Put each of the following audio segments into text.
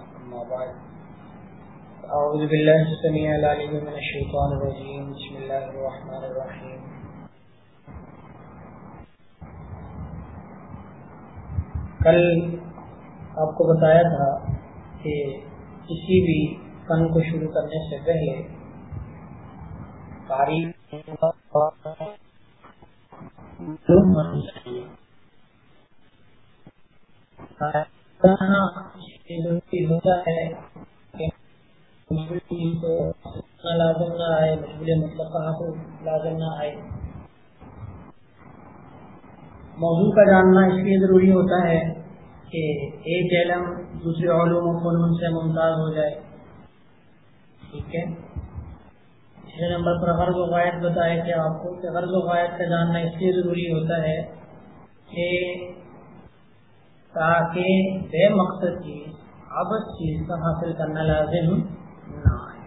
أما بعد، أعوذ بالله السميع العليم من الشيطان الرجيم. بسم الله الرحمن الرحيم. کل آپ کو بتایا تھا کہ کسی بھی فن کو شروع کرنے سے پہلے تاریخ لازم نہ آئے مطلب لازم نہ آئے موضوع کا جاننا اس لیے ضروری ہوتا ہے کہ ایک علم دوسرے علوم و فنون سے ممتاز ہو جائے۔ ٹھیک ہے۔ تیسرے نمبر پر غرض و غائب بتائے کہ آپ کو کہ غرض و غائب کا جاننا اس لیے ضروری ہوتا ہے کہ تاکہ بے مقصد چیز ابد چیز کا حاصل کرنا لازم نہ آئے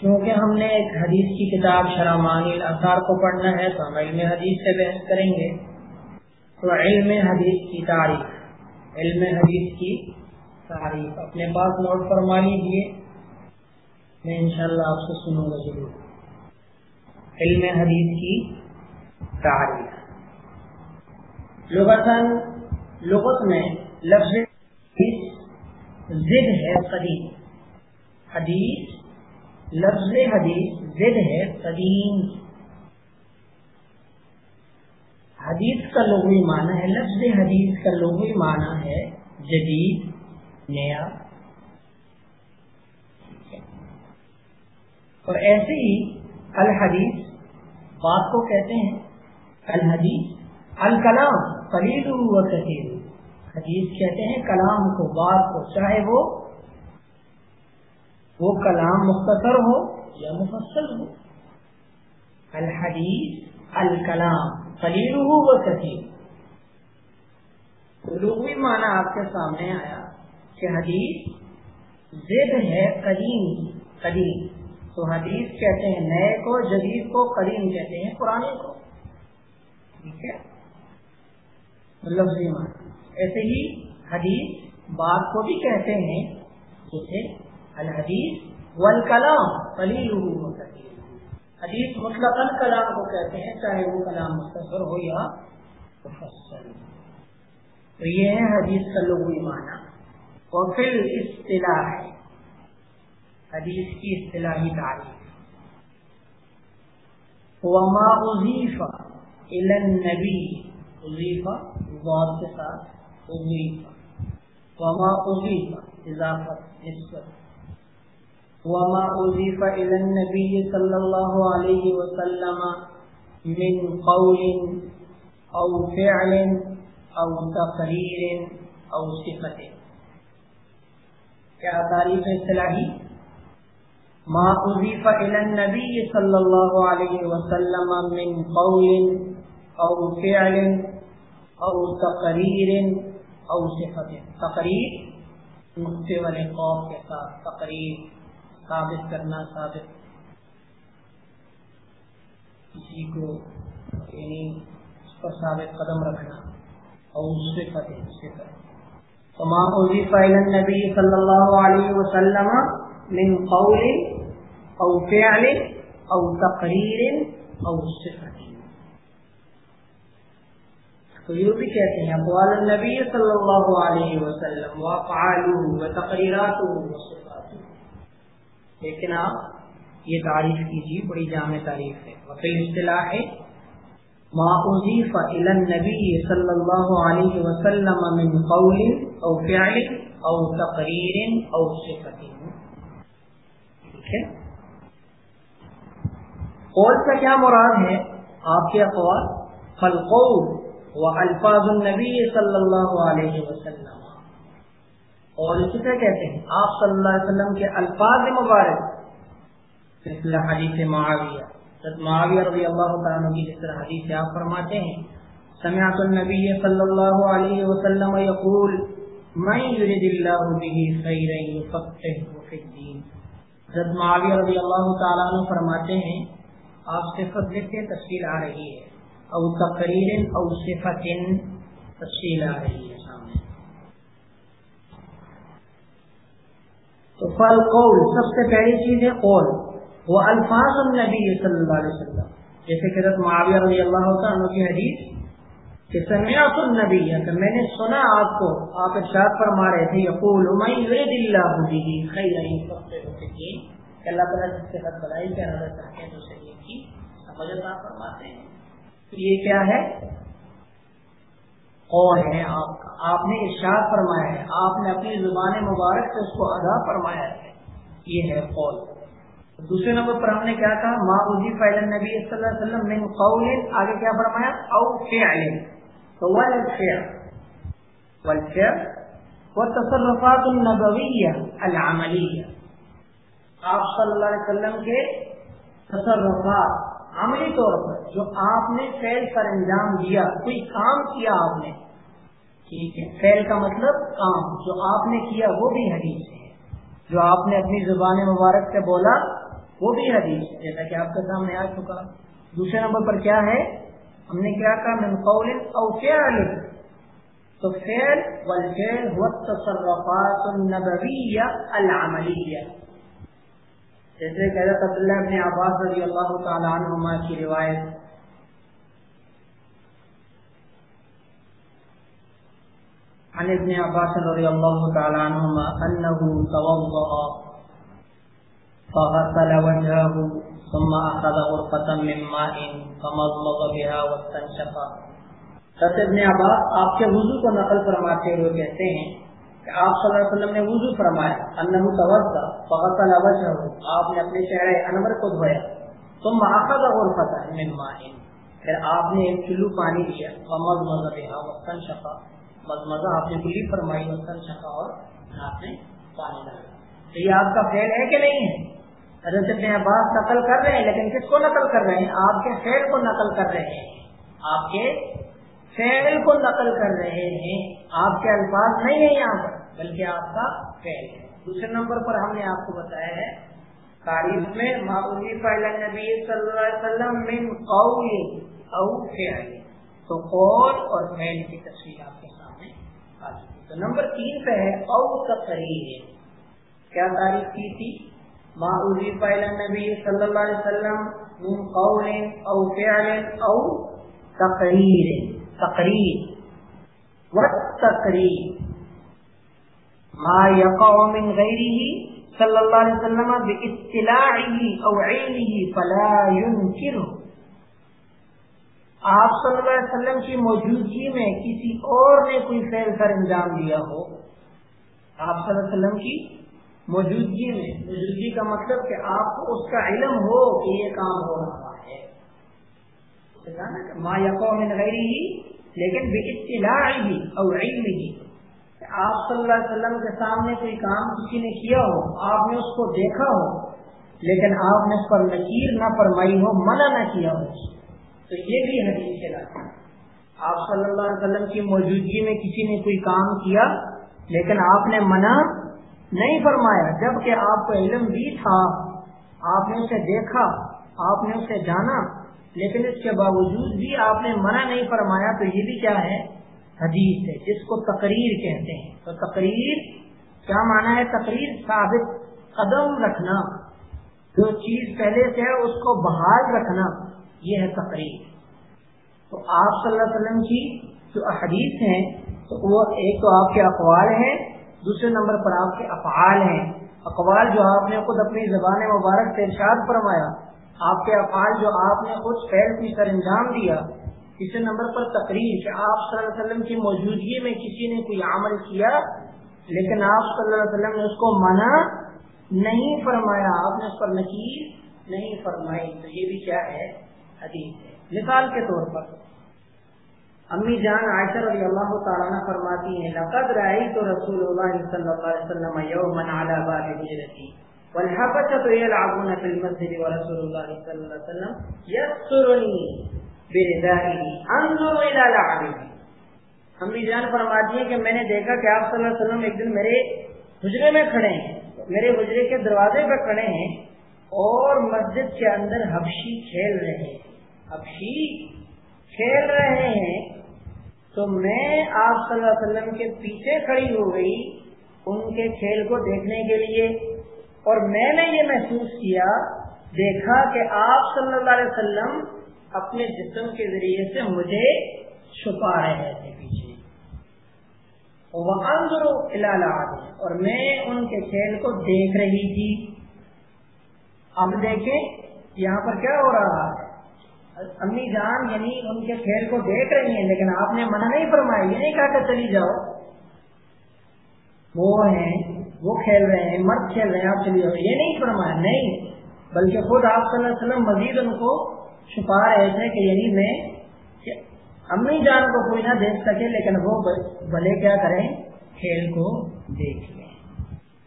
چونکہ ہم نے ایک حدیث کی کتاب شرامان الاثار کو پڑھنا ہے، تو ہم علم حدیث سے بحث کریں گے۔ تو علم حدیث کی تاریخ، علم حدیث کی تاریخ۔ اپنے پاس نوٹ فرما لیجیے میں انشاءاللہ آپ سے سنوں گا ضرور۔ علم حدیث کی تاریخ۔ لغت میں لفظ ضد ہے قدیم. حدیث، لفظ حدیث ضد ہے قدیم. حدیث کا لغوی معنی ہے، لفظ حدیث کا لغوی معنی ہے جدید، نیا. اور ایسے ہی الحدیث، بات کو کہتے ہیں الحدیث، الکلام، قلیل و کثیر. حدیث کہتے ہیں، کلام کو بات کو چاہے وہ وہ کلام مختصر ہو یا مفصل ہو۔ الحدیث، الکلام قلیل و کثیر۔ لغوی معنی آپ کے سامنے آیا کہ حدیث زد ہے قدیم قدیم۔ تو حدیث کہتے ہیں نئے کو، جدید کو، قدیم کہتے ہیں پرانے کو۔ ٹھیک ہے؟ لفظی معنی۔ ایسے ہی حدیث بات کو بھی کہتے ہیں۔ جیسے الحدیث والکلام قلیل حدیث مطلق کلام کو کہتے ہیں، چاہے وہ کلام مختصر ہو یا مفصل۔ تو یہ ہے حدیث کا لغوی معنی۔ اور پھر اصطلاح ہے حدیث کی اصطلاحی تعریف۔ وما اضیف الى النبی اضیفہ غور کے ساتھ اضیفہ وما اضیفہ اضافت نسبت وما أضيف إلى النبي صلى الله عليه وسلم من قول أو فعل أو تقرير أو صفة کیا تعریف اصطلاحی؟ ما اضيف الى النبي صلى الله عليه وسلم من قول او فعل او تقریر او صفت تقریر نقطے والے قوم کے ساتھ تقریر ثابت کرنا ثابت۔ کسی کو یعنی اس پر ثابت قدم رکھنا اور اس سے فتح اس سے تمام وظیفہ نبی صلی اللہ علیہ وسلم من قول او فعل او تقریر او صفت تو یہ بھی کہتے ہیں اقوال النبی صلی اللہ علیہ وسلم وافعاله وتقریراته وصفاته لیکن آپ یہ تعریف کیجیے بڑی جامع تعریف ہے۔ وکیل اصطلاح ہے ما اضیف الى النبی صلی اللہ علیہ وسلم من قول او فعل او تقریر او صفت ٹھیک ہے؟ قول کا کیا مراد ہے؟ آپ کے اقوال، فالقول و الفاظ النبی صلی اللہ علیہ وسلم۔ اور اسی طرح کہتے ہیں، آپ صلی اللہ علیہ وسلم کے الفاظ مبارک۔ مثل حدیث معاویہ۔ معاویہ رضی اللہ تعالیٰ کی جس طرح حدیث آپ فرماتے ہیں، سمعت النبی صلی اللہ علیہ وسلم یقول، من یرد اللہ به خیرا یفقهه فی الدین حضرت معاویہ رضی اللہ تعالیٰ عنہ فرماتے ہیں، آپ سے صفت لکھتے تفصیل آ رہی ہے۔ او تقریر او صفت تفصیل آ رہی ہے سامنے۔ تو فل قول، سب سے پہلی چیز ہے قول۔ وہ الفاظ النبی صلی اللہ علیہ وسلم۔ جیسے کہ معاویہ رضی اللہ عنہ کی حدیث کہ سمیعت النبی کہ میں نے سنا آپ کو، آپ ارشاد فرما رہے تھے، یقول، من یرید اللہ به خیرا یفقهه فی الدین کہ اللہ تعالی جس سے حد بڑائی کا ارادہ چاہتے ہیں تو اسے کی سمجھ عطا فرماتے ہیں۔ یہ کیا ہے؟ قول ہے آپ کا۔ آپ نے ارشاد فرمایا ہے۔ آپ نے اپنی زبان مبارک سے اس کو ادا فرمایا ہے۔ یہ ہے قول۔ دوسرے نمبر پر ہم نے کیا کہا؟ ما اضیف الى النبی صلی اللہ علیہ وسلم من قول، آگے کیا فرمایا؟ او فعل۔ تو والفعل۔ والفعل والتصرفات النبویہ العملیہ۔ آپ صلی اللہ علیہ وسلم کے تصرفات عملی طور پر جو آپ نے فیل پر انجام دیا، کوئی کام کیا آپ نے؟ ٹھیک ہے فیل کا مطلب کام، جو آپ نے کیا وہ بھی حدیث ہے۔ جو آپ نے اپنی زبان مبارک سے بولا وہ بھی حدیث ہے، جیسا کہ آپ کے سامنے آ چکا۔ دوسرے نمبر پر کیا ہے؟ ہم نے کیا کہا؟ من قول او فعل۔ تو فعل والفعل هو التصرفات النبویہ العملیہ۔ جیسے کہ حضرت عبداللہ ابن عباس رضی اللہ تعالی عنہما کی روایت۔ عن ابن عباس رضی اللہ تعالی عنہما انه توضأ فغسل وجهه ثم اخذ غرفة من ماء فمضمض بها واستنشق۔ حضرت ابن عباس آپ کے وضو کو نقل فرماتے ہوئے کہتے ہیں کہ آپ صلی اللہ علیہ وسلم نے وضو فرمایا، انہو توضا فغسل وجهه. آپ نے اپنے چہرے انور کو دھویا. ثم اخذ غرفه من ماء. پھر آپ نے ایک کلو پانی لیا. ومضمض بها واستنشق مضمضہ آپ نے کلی فرمائی واستنشق اور آپ نے پانی ڈالا. تو یہ آپ کا فعل ہے کہ نہیں ہے؟ حضرت ابن عباس نقل کر رہے ہیں، لیکن کس کو نقل کر رہے ہیں؟ آپ کے فعل کو نقل کر رہے ہیں. آپ کے فعل کو نقل کر رہے ہیں. آپ کے الفاظ نہیں ہیں یہاں پر، بلکہ آپ کا فعل ہے. دوسرے نمبر پر ہم نے آپ کو بتایا ہے، تاریخ میں معمولی فعل نبی صلی اللہ علیہ وسلم من قول او فعل، تو قول اور فعل کی تصویر آپ کے سامنے آ چکی تو نمبر تین پہ ہے او تقریر۔ کیا تعریف کی تھی؟ معوذی فعل نبی صلی اللہ علیہ وسلم من قول او فعل او تقریر۔ تقریر۔ والتقریر ما يقع من غيره صلى الله عليه وسلم باطلاعه او علمه فلا ينكره. آپ صلی اللہ علیہ وسلم کی موجودگی میں کسی اور نے کوئی فعل کر انجام دیا ہو؟ آپ صلی اللہ علیہ وسلم کی موجودگی میں. موجودگی کا مطلب کہ آپ کو اس کا علم ہو کہ یہ کام ہو رہا ہے. ما یقو من غیری ہی لیکن بے اطلاع ہی اور علم ہی آپ صلی اللہ علیہ وسلم کے سامنے کوئی کام کسی نے کیا ہو، آپ نے اس کو دیکھا ہو، لیکن آپ نے اس پر نکیر نہ فرمائی ہو، منع نہ کیا ہو۔ تو یہ بھی حدیث کے ہے آپ صلی اللہ علیہ وسلم کی موجودگی میں کسی نے کوئی کام کیا، لیکن آپ نے منع نہیں فرمایا۔ جبکہ آپ کو علم بھی تھا، آپ نے اسے دیکھا، آپ نے اسے جانا، لیکن اس کے باوجود بھی آپ نے منع نہیں فرمایا، تو یہ بھی کیا ہے؟ حدیث ہے، جس کو تقریر کہتے ہیں۔ تو تقریر، کیا مانا ہے تقریر؟ ثابت قدم رکھنا۔ جو چیز پہلے سے ہے، اس کو بحال رکھنا۔ یہ ہے تقریر۔ تو آپ صلی اللہ علیہ وسلم کی جو حدیث ہیں، تو وہ ایک تو آپ کے اقوال ہیں، دوسرے نمبر پر آپ کے افعال ہیں۔ اقوال جو آپ نے خود اپنی زبان مبارک سے ارشاد فرمایا، آپ کے افعال جو آپ نے خود پہل کی سر انجام دیا تیسرے نمبر پر تقریر کہ آپ صلی اللہ علیہ وسلم کی موجودگی میں کسی نے کوئی عمل کیا، لیکن آپ صلی اللہ علیہ وسلم نے اس کو منع نہیں فرمایا، آپ نے اس پر نکیر نہیں فرمائی۔ تو یہ بھی کیا ہے؟ حدیث ہے۔ مثال کے طور پر، امی جان عائشہ رضی اللہ تعالیٰ فرماتی ہیں، لقد رأيت رسول اللہ صلی اللہ علیہ وسلم یوما على باب ہجرتی والحبشة يلعبون في المسجد ورسول الله صلى الله عليه وسلم يسرني انظر الى لعبه امی جان فرماتی ہیں کہ میں نے دیکھا کہ آپ صلی اللہ علیہ وسلم ایک دن میرے حجرے میں کھڑے ہیں. میرے حجرے کے دروازے پہ کھڑے ہیں اور مسجد کے اندر حبشی کھیل رہے ہیں. حبشی کھیل رہے ہیں تو میں آپ صلی اللہ علیہ وسلم کے پیچھے کھڑی ہو گئی ان کے کھیل کو دیکھنے کے لیے اور میں نے یہ محسوس کیا، دیکھا کہ آپ صلی اللہ علیہ وسلم اپنے جسم کے ذریعے سے مجھے چھپا رہے تھے پیچھے۔ اور میں ان کے کھیل کو دیکھ رہی تھی۔ اب دیکھیں، یہاں پر کیا ہو رہا ہے؟ امی جان یعنی ان کے کھیل کو دیکھ رہی ہیں، لیکن آپ نے منع نہیں فرمایا، یہ نہیں کہا کہ چلی جاؤ۔ وہ ہیں، وہ کھیل رہے ہیں، مرد کھیل رہے ہیں، آپ چلی جاؤ۔ یہ نہیں فرمایا، نہیں، بلکہ خود آپ صلی اللہ علیہ وسلم مزید ان کو چھپا رہے تھے کہ یعنی میں امی جان کو کوئی نہ دیکھ سکے، لیکن وہ بھلے کیا کریں؟ کھیل کو دیکھ لیں۔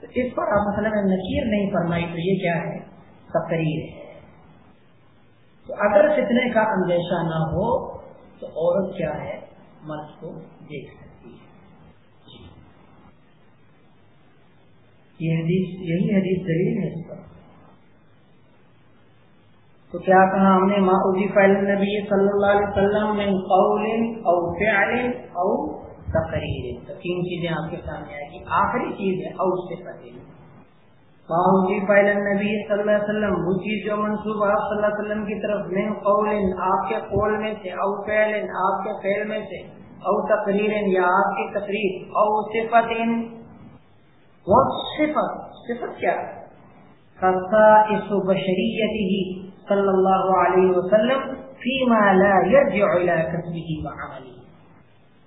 تو اس پر آپ مسئلہ میں نکیر نہیں فرمائی تو یہ کیا ہے؟ تقریر ہے۔ تو اگر فتنے کا اندیشہ نہ ہو تو عورت کیا ہے؟ مرد کو دیکھ سکتی ہے۔ جی۔ یہ حدیث، یہی حدیث دلیل ہے اس پر۔ تو کیا کہا ہم نے؟ ماحوجی فیل نبی صلی اللہ علیہ وسلم من قول او فعل او تقریر۔ تو تین چیزیں آپ کے سامنے آئے گی۔ آخری چیز ہے او سے فتح باؤجی فیل نبی صلی اللہ علیہ وسلم، وہ چیز جو منصوب آپ صلی اللہ علیہ وسلم کی طرف من قول، آپ کے قول میں سے، او فعل، آپ کے فعل میں سے، او تقریر یا آپ کی تقریر، او صفت۔ وہ صفت؟ صفت کیا خصائص بشریته صلی اللہ علیہ وسلم فيما لا يرجع الى كسبه وعمله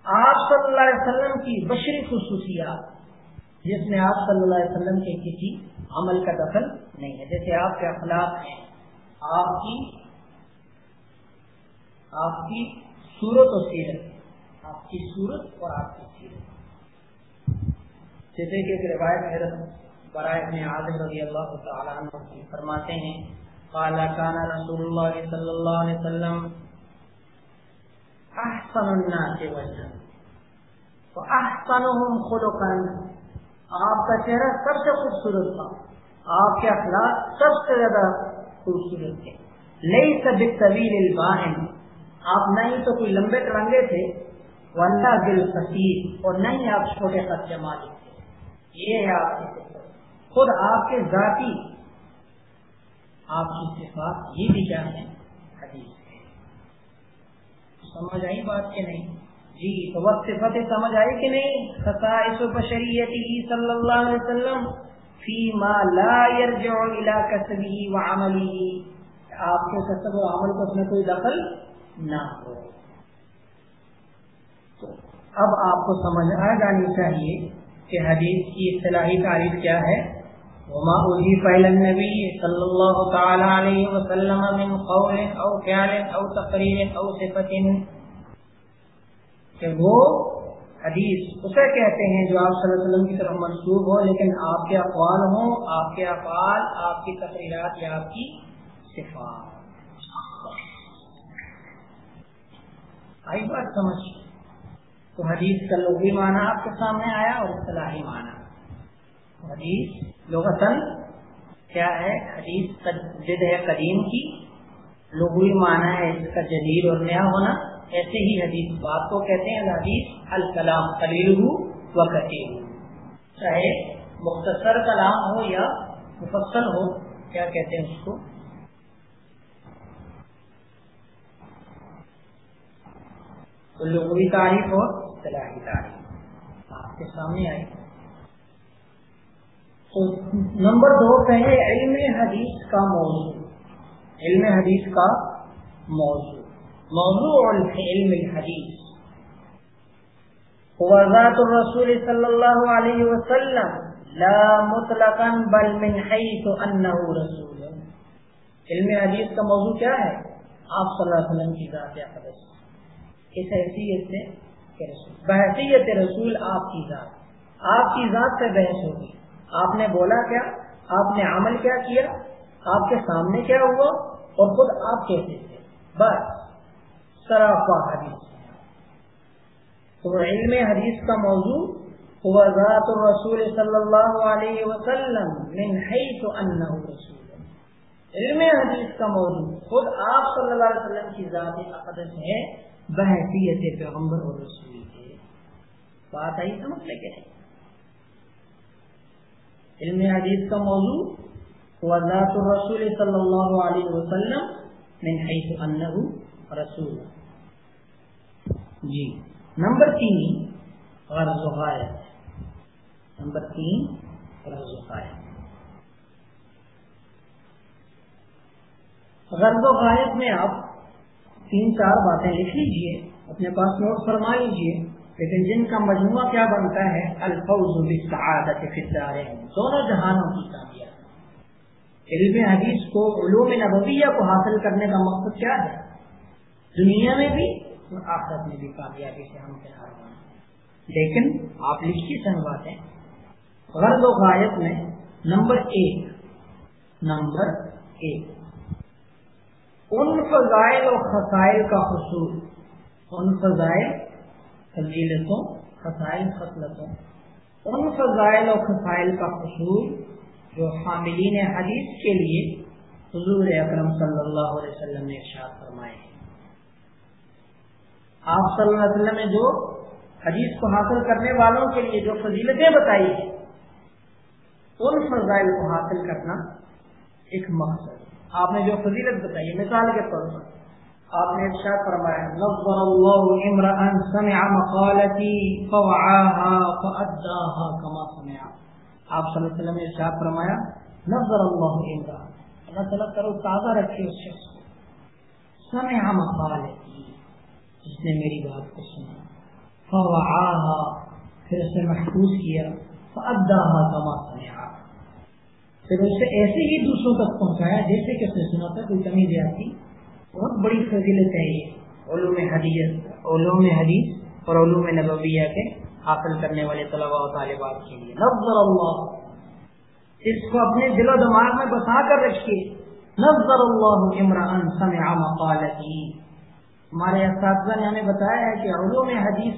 آپ صلی اللہ علیہ وسلم کی بشری خصوصیات، جس میں آپ صلی اللہ علیہ وسلم کے کسی عمل کا دخل نہیں ہے، جیسے آپ کے اخلاق ہیں، آپ کی آپ کی صورت و سیرت آپ کی صورت اور آپ کی سیرت جیسے کہ ایک روایت حضرت برائے ابن عاظم رضی اللہ تعالیٰ عنہ فرماتے ہیں قال كان رسول الله صلی اللہ علیہ وسلم احسن الناس وجها واحسنهم خلقا. آپ کا چہرہ سب سے خوبصورت تھا. آپ کے اخلاق سب سے زیادہ خوبصورت تھے. نئی سب طویل الباہن آپ نہ ہی تو کوئی لمبے ترنگے تھے. ورنہ دل فصیح اور نہ ہی آپ چھوٹے خط مالک تھے. یہ ہے آپ کی خود آپ کے ذاتی آپ کی صفات یہ بھی کیا ہے حدیث سمجھ آئی بات کے نہیں؟ جی تو وقت صفت سمجھ آئی کہ نہیں؟ خصائص بشریتی صلی اللہ علیہ وسلم فی ما لا يرجع الى کسبه وعمله آپ کے کسب و عمل کو اس میں کوئی دخل نہ ہو۔ تو اب آپ کو سمجھ آ جانی چاہیے کہ حدیث کی اصطلاحی تعریف کیا ہے۔ وما أضيف إلى النبي صلى الله تعالى عليه وسلم من قول أو فعل أو تقرير أو صفة. کہ وہ حدیث اسے کہتے ہیں جو آپ صلی اللہ علیہ وسلم کی طرف منسوب ہو، لیکن آپ کے اقوال ہوں، آپ کے افعال، آپ کی تقریرات یا آپ کی صفات. آئی بات سمجھ. تو حدیث کا لغوی معنی آپ کے سامنے آیا اور اصطلاحی معنی. حدیث لغتن کیا ہے؟ حدیث جد ہے قدیم کی۔ لغوی معنی ہے اس کا جدید اور نیا ہونا۔ ایسے ہی حدیث بات کو کہتے ہیں۔ حدیث الکلام خلیل و کثیر چاہے مختصر کلام ہو یا مفصل ہو، کیا کہتے ہیں اس کو؟ لغوی تعریف اور صلاحی تعریف۔ آپ کے سامنے آئی تو نمبر دو پہلے علم حدیث کا موضوع۔ علم حدیث کا موضوع۔ موضوع علم الحديث هو ذات الرسول صلى الله عليه وسلم، لا مطلقا بل من حيث انه رسول۔ علم حدیث کا موضوع کیا ہے؟ آپ صلی اللہ علیہ وسلم کی ذات اقدس اس حیثیت سے بحثیت رسول آپ کی ذات۔ آپ کی ذات سے بحث ہوگی۔ آپ نے بولا کیا؟ آپ نے عمل کیا کیا؟ آپ کے سامنے کیا ہوا؟ اور خود آپ کیسے تھے؟ بس سراپا حدیث۔ تو علم حدیث کا موضوع، هو ذات الرسول صلی اللہ علیہ وسلم من حیث انہ رسول۔ علم حدیث کا موضوع، خود آپ صلی اللہ علیہ وسلم کی ذات اقدس ہے بحثیت پیغمبر اور رسول کے۔ بات آئی سمجھ لے کے علم حدیث کا موضوع ہوا ذات الرسول صلی اللہ علیہ وسلم من حیث انہو رسول. جی. نمبر تین، غرض و غایت. نمبر تین، غرض و غایت. غرض و غایت میں آپ تین چار باتیں لکھ لیجیے، اپنے پاس نوٹ فرما لیجیے لیکن جن کا مجموعہ کیا بنتا ہے؟ الفوز بالسعادت فی الدارین دونوں جہانوں کی کامیابی علم حدیث کو، علوم نبویہ کو حاصل کرنے کا مقصد کیا ہے؟ دنیا میں بھی اور آخرت میں بھی کامیابی سے ہم کنار بنا لیکن آپ لکھیے سن باتیں۔ غرض و غایت میں نمبر ایک نمبر ایک ان فضائل و خسائل کا حصول۔ ان فضائل فضیلتوں خسائل خصلتوں۔ ان فضائل و خسائل کا حصول جو حاملین حدیث کے لیے حضور اکرم صلی اللہ علیہ وسلم نے ارشاد فرمائے ہیں۔ آپ صلی اللہ علیہ وسلم نے جو حدیث کو حاصل کرنے والوں کے لیے جو فضیلتیں بتائی ہیں، ان فضائل کو حاصل کرنا ایک مقصد آپ نے جو فضیلت بتائی مثال کے طور پر۔ آپ نے ارشاد فرمایا، نظر اللہ امرا سمع مقالتی فوعاها فاداها كما سمع. آپ صلی اللہ علیہ وسلم نے ارشاد فرمایا، نظر اللہ امرا اللہ تعالیٰ کرو تازہ رکھے اس شخص کو. سمع مقالتی جس نے میری بات کو سنا. فوعاها، پھر اسے محفوظ کیا. فاداها كما سمع. پھر اسے ایسے ہی دوسروں تک پہنچایا جیسے کہ اس نے سنا تھا، کوئی کمی زیادتی بہت بڑی فضیلت ہے یہ علوم حدیث علوم حدیث اور علوم نبویہ کے حاصل کرنے والے طلباء و طالبات کے لیے۔ نظر اللہ۔ اس کو اپنے دل و دماغ میں بسا کر رکھیے۔ نظر اللہ عمران سمع مقالتی۔ ہمارے اساتذہ نے ہمیں بتایا ہے کہ علوم حدیث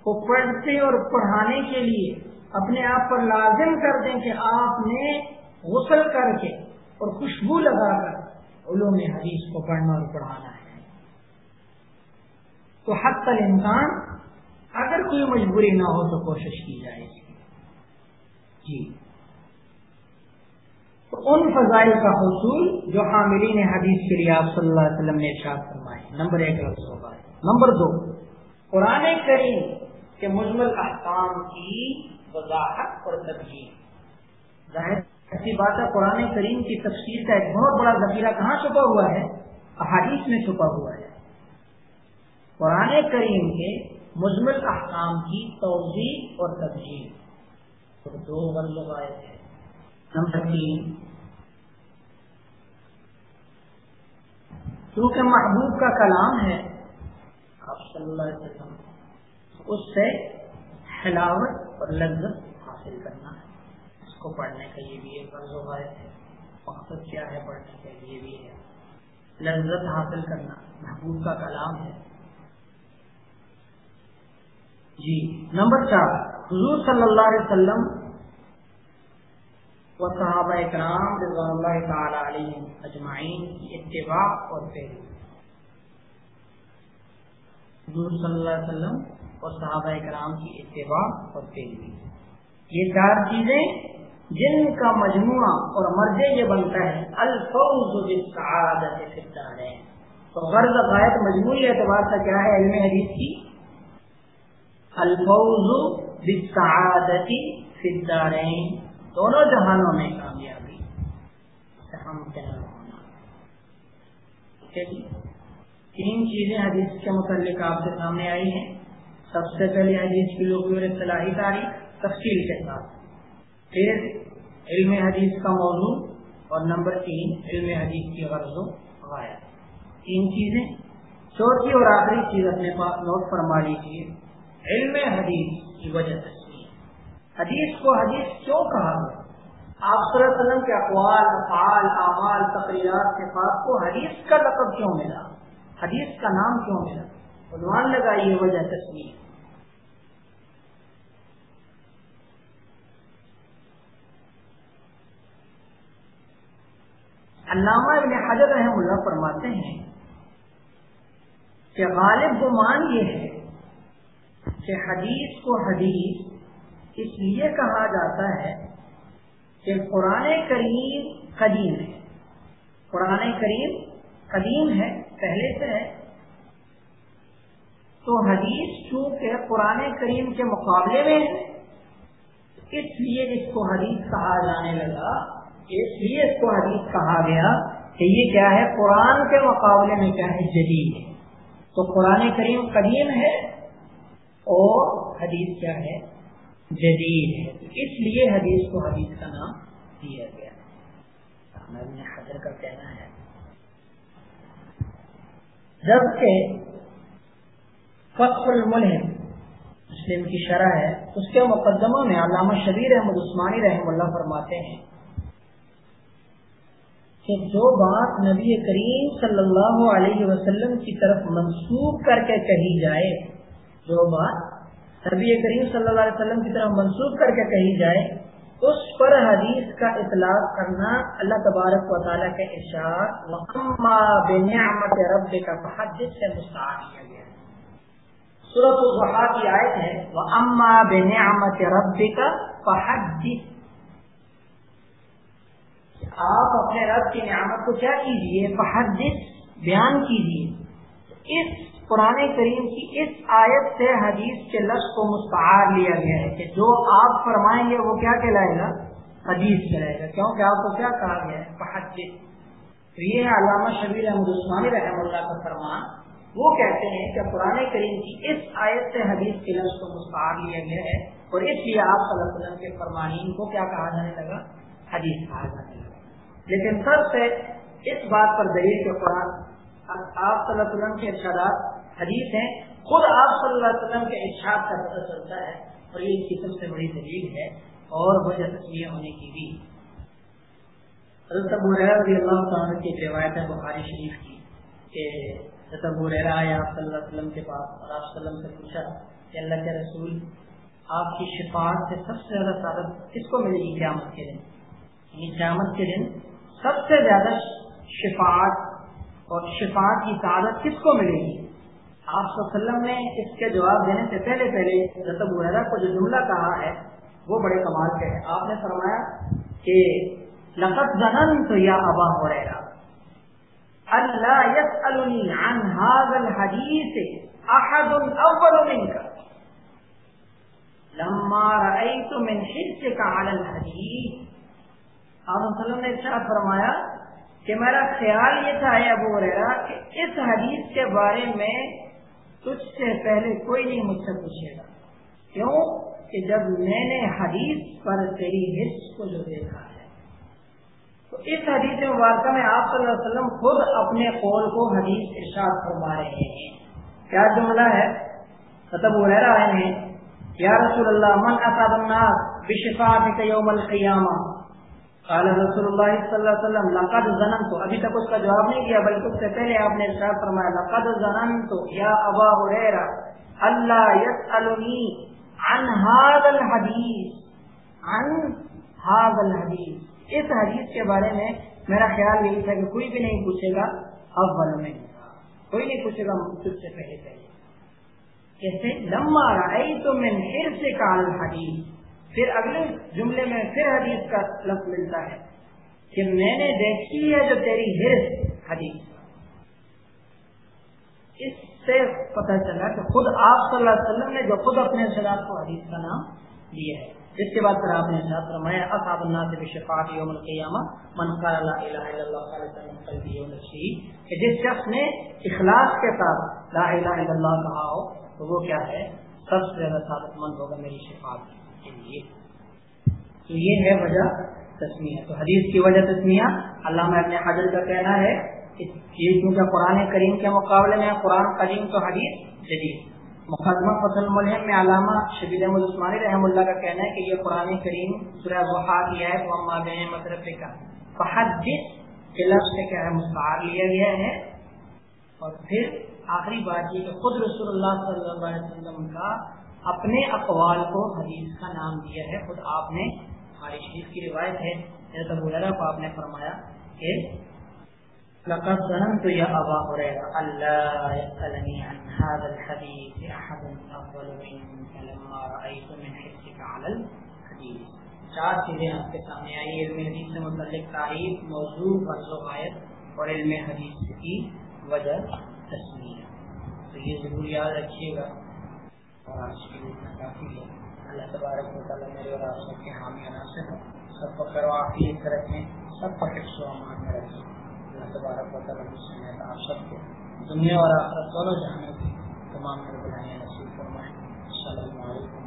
کو پڑھتے اور پڑھانے کے لیے اپنے آپ پر لازم کر دیں کہ آپ نے غسل کر کے اور خوشبو لگا کر علوم حدیث کو پڑھنا اور پڑھانا ہے۔ تو حد تک انسان اگر کوئی مجبوری نہ ہو تو کوشش کی جائے جی۔ تو ان فضائل کا حصول جو حاملین حدیث کے لیے آپ صلی اللہ علیہ وسلم نے ارشاد فرمائے۔ نمبر ایک لفظ ہوگا نمبر دو، قرآن کریم کے مجمل احکام کی وضاحت اور تبدیل ظاہر ایسی بات ہے قرآن کریم کی تفصیل کا ایک بہت بڑا ذخیرہ کہاں چھپا ہوا ہے؟ احادیث میں چھپا ہوا ہے۔ قرآن کریم کے مجمل احکام کی توضیح اور تبدیل دو غلط آئے تھے نمبر تین۔ کیونکہ محبوب کا کلام ہے، آپ صلی اللہ علیہ وسلم، اس سے حلاوت اور لذت حاصل کرنا ہے۔ کو پڑھنے کا یہ بھی ایک فرض ہے۔ مقصد کیا ہے پڑھنے کا یہ بھی ہے۔ لذت حاصل کرنا محبوب کا کلام ہے۔ جی نمبر چار، حضور صلی اللہ علیہ وسلم و صحابہ اکرام رضوان اللہ تعالی علیہ اجمعین کی اتباع اور پیروی حضور صلی اللہ علیہ وسلم اور صحابہ اکرام کی اتباع اور پیروی یہ چار چیزیں جن کا مجموعہ اور مرجع یہ بنتا ہے، الفوز بالسعادت ہے تو غرض غائب مجموعی اعتبار سے کیا ہے علم حدیث کی؟ الفوز بالسعادت فدارین دونوں جہانوں میں کامیابی۔ ہم ہونا تین چیزیں حدیث کے متعلق آپ کے سامنے آئی ہیں۔ سب سے پہلے حدیث کی لوگ صلاحی تاریخ، تفصیل کے ساتھ۔ پھر علم حدیث کا موضوع اور نمبر تین، علم حدیث کی غرض و غایا تین چیزیں۔ چوتھی اور آخری چیز اپنے پاس نوٹ فرما لیجیے علم حدیث کی وجہ سے۔ حدیث کو حدیث کیوں کہا گیا؟ آپ صلی اللہ علیہ وسلم کے اقوال، افعال، اعمال، تقریرات کے پاس کو حدیث کا لقب کیوں ملا؟ حدیث کا نام کیوں ملا؟ عنوان لگائیے وجہ تصویر علامہ ابن حجر رحم اللہ فرماتے ہیں کہ غالب گمان یہ ہے کہ حدیث کو حدیث اس لیے کہا جاتا ہے کہ قرآن کریم قدیم ہے۔ قرآن کریم قدیم ہے، پہلے سے ہے۔ تو حدیث چونکہ قرآن کریم کے مقابلے میں ہے، اس لیے اس کو حدیث کہا جانے لگا۔ اس لیے اس کو حدیث کہا گیا کہ یہ کیا ہے؟ قرآن کے مقابلے میں کیا ہے؟ جدید ہے۔ تو قرآن کریم قدیم ہے اور حدیث کیا ہے؟ جدید ہے۔ اس لیے حدیث کو حدیث کا نام دیا گیا۔ حضر کا کہنا ہے۔ جبکہ فتح الملحم مسلم کی شرح ہے، اس کے مقدموں میں علامہ شبیر احمد عثمانی رحم اللہ فرماتے ہیں۔ کہ جو بات نبی کریم صلی اللہ علیہ وسلم کی طرف منسوخ کر کے کہی جائے، جو بات نبی کریم صلی اللہ علیہ وسلم کی طرف منسوخ کر کے کہی جائے، اس پر حدیث کا اطلاق کرنا اللہ تبارک و تعالیٰ کے اشار رب کا فحدث سے مستعار کیا گیا۔ صورت الضحا کی آیت ہے وہ اما بنعمت رب کا فحدث۔ آپ اپنے رب کی نعمت کو کیا کیجیے فحدث بیان کیجیے اس قرآن کریم کی اس آیت سے حدیث کے لفظ کو مستعار لیا گیا ہے کہ جو آپ فرمائیں گے وہ کیا کہلائے گا؟ حدیث کہلائے گا۔ کیونکہ آپ کو کیا کہا گیا ہے؟ فحدث تو یہ ہے علامہ شبیر احمد عثمانی رحم اللہ کا فرمان۔ وہ کہتے ہیں کہ قرآن کریم کی اس آیت سے حدیث کے لفظ کو مستعار لیا گیا ہے اور اس لیے آپ صلی اللہ علیہ وسلم کے فرمانین کو کیا کہا جانے لگا؟ حدیث کہا جانے لگا۔ لیکن سب سے اس بات پر دلیل کے قرآن آپ صلی اللہ علیہ وسلم کے ارشادات، حدیث ہیں، خود آپ صلی اللہ علیہ وسلم کے ارشاد کا پتہ چلتا ہے اور یہ اس کی سب سے بڑی دلیل ہے اور وجہ تصویر ہونے کی بھی۔ حضرت ابو رضی اللہ تعالیٰ کی روایت ہے بخاری شریف کی کہ حضرت ابو رحرا آئے، آپ صلی اللہ علیہ وسلم کے پاس اور آپ صلی اللہ علیہ وسلم سے پوچھا کہ اللہ کے رسول، آپ کی شفاعت سے سب سے زیادہ سعادت کس کو ملے گی قیامت کے دن؟ یعنی قیامت کے دن سب سے زیادہ شفاعت اور شفاعت کی سعادت کس کو ملے گی؟ آپ صلی اللہ علیہ وسلم نے اس کے جواب دینے سے پہلے پہلے رتب وغیرہ کو جو جملہ کہا ہے، وہ بڑے کمال کے ہے آپ نے فرمایا کہ لقت زنن تو یا ابا ہو رہے گا اللہ یس عن هذا الحدیث احد اول منك لما رأيت من حرصك على الحديث آپ وسلم نے ارشاد فرمایا کہ میرا خیال یہ تھا ابو ریرا کہ اس حدیث کے بارے میں تجھ سے پہلے کوئی نہیں مجھ سے پوچھے گا۔ کیوں؟ کہ جب میں نے حدیث پر تیری حص کو جو دیکھا ہے۔ تو اس حدیث مبارکہ میں آپ صلی اللہ علیہ وسلم خود اپنے قول کو حدیث ارشاد فرما رہے ہیں۔ کیا جملہ ہے؟ مطلب وہ رہ رہے ہیں۔ یا رسول اللہ، من اصاب الناس بشفاعت یوم القیامہ۔ قال رسول اللہ صلی اللہ علیہ وسلم، لقد ظننت. ابھی تک اس کا جواب نہیں کیا بلکہ اس سے پہلے آپ نے ارشاد فرمایا، لقد ظننت یا ابا ہریرہ، اللہ يسألنی عن هذا الحدیث، عن هذا الحدیث. اس حدیث کے بارے میں میرا خیال یہی تھا کہ کوئی بھی نہیں پوچھے گا اول میں، کوئی نہیں پوچھے گا تجھ سے پہلے. پہلے کیسے لما رأیت من حرص کا الحدیث. پھر اگلے جملے میں پھر حدیث کا لفظ ملتا ہے کہ میں نے دیکھی ہے جو تیری ہرس حدیث۔ اس سے پتہ چلا کہ خود آپ صلی اللہ علیہ وسلم نے جو خود اپنے سلاد کو حدیث کا نام دیا ہے۔ اس کے بعد پھر آپ نے ساتھ فرمایا، اصحاب الناس بشفاعت یوم القیامہ، من قال لا الہ الا اللہ خالصا من قلبه یوم الشهید کہ جس شخص نے اخلاص کے ساتھ لا الہ الا اللہ کہا ہو، تو وہ کیا ہے؟ سب سے زیادہ ثابت مند ہوگا میری شفاعت۔ کے لیے۔ تو یہ ہے وجہ تسمیہ۔ تو حدیث کی وجہ تسمیہ، علامہ ابن حجر کا کہنا ہے کہ یہ کیونکہ قرآن کریم کے مقابلے میں قرآن قدیم تو حدیث جدید مقدمہ فصل ملحم میں علامہ شبیر احمد عثمانی رحم اللہ کا کہنا ہے کہ یہ قرآن کریم سورہ وحا کی ہے تو اما بین مطلب کا فحدث کے لفظ سے کیا ہے، مستعار لیا گیا ہے۔ اور پھر آخری بات یہ کہ خود رسول اللہ صلی اللہ علیہ وسلم کا اپنے اقوال کو حدیث کا نام دیا ہے۔ خود آپ نے ہماری شریف کی روایت ہے۔ حضرت ابو کو آپ نے فرمایا کہ لقد ظننت يا ابا هريره الا يسالني عن هذا الحديث احد افضل رايت من على الحديث چار چیزیں آپ کے سامنے آئی۔ علم حدیث سے متعلق تعریف موضوع غائب اور علم حدیث کی وجہ تصویر۔ تو یہ ضرور یاد رکھیے گا۔ اور آج کے لیے کافی ہے اللہ تبارک و تعالیٰ میرے اور آپ سب کے حامی عناصر سب کو رکھیں سب کو حفظ و امان میں رکھیں اللہ تبارک و تعالیٰ آپ سب کو دنیا اور آخرت دونوں جہاں تمام کر نصیب فرمائیں السلام علیکم۔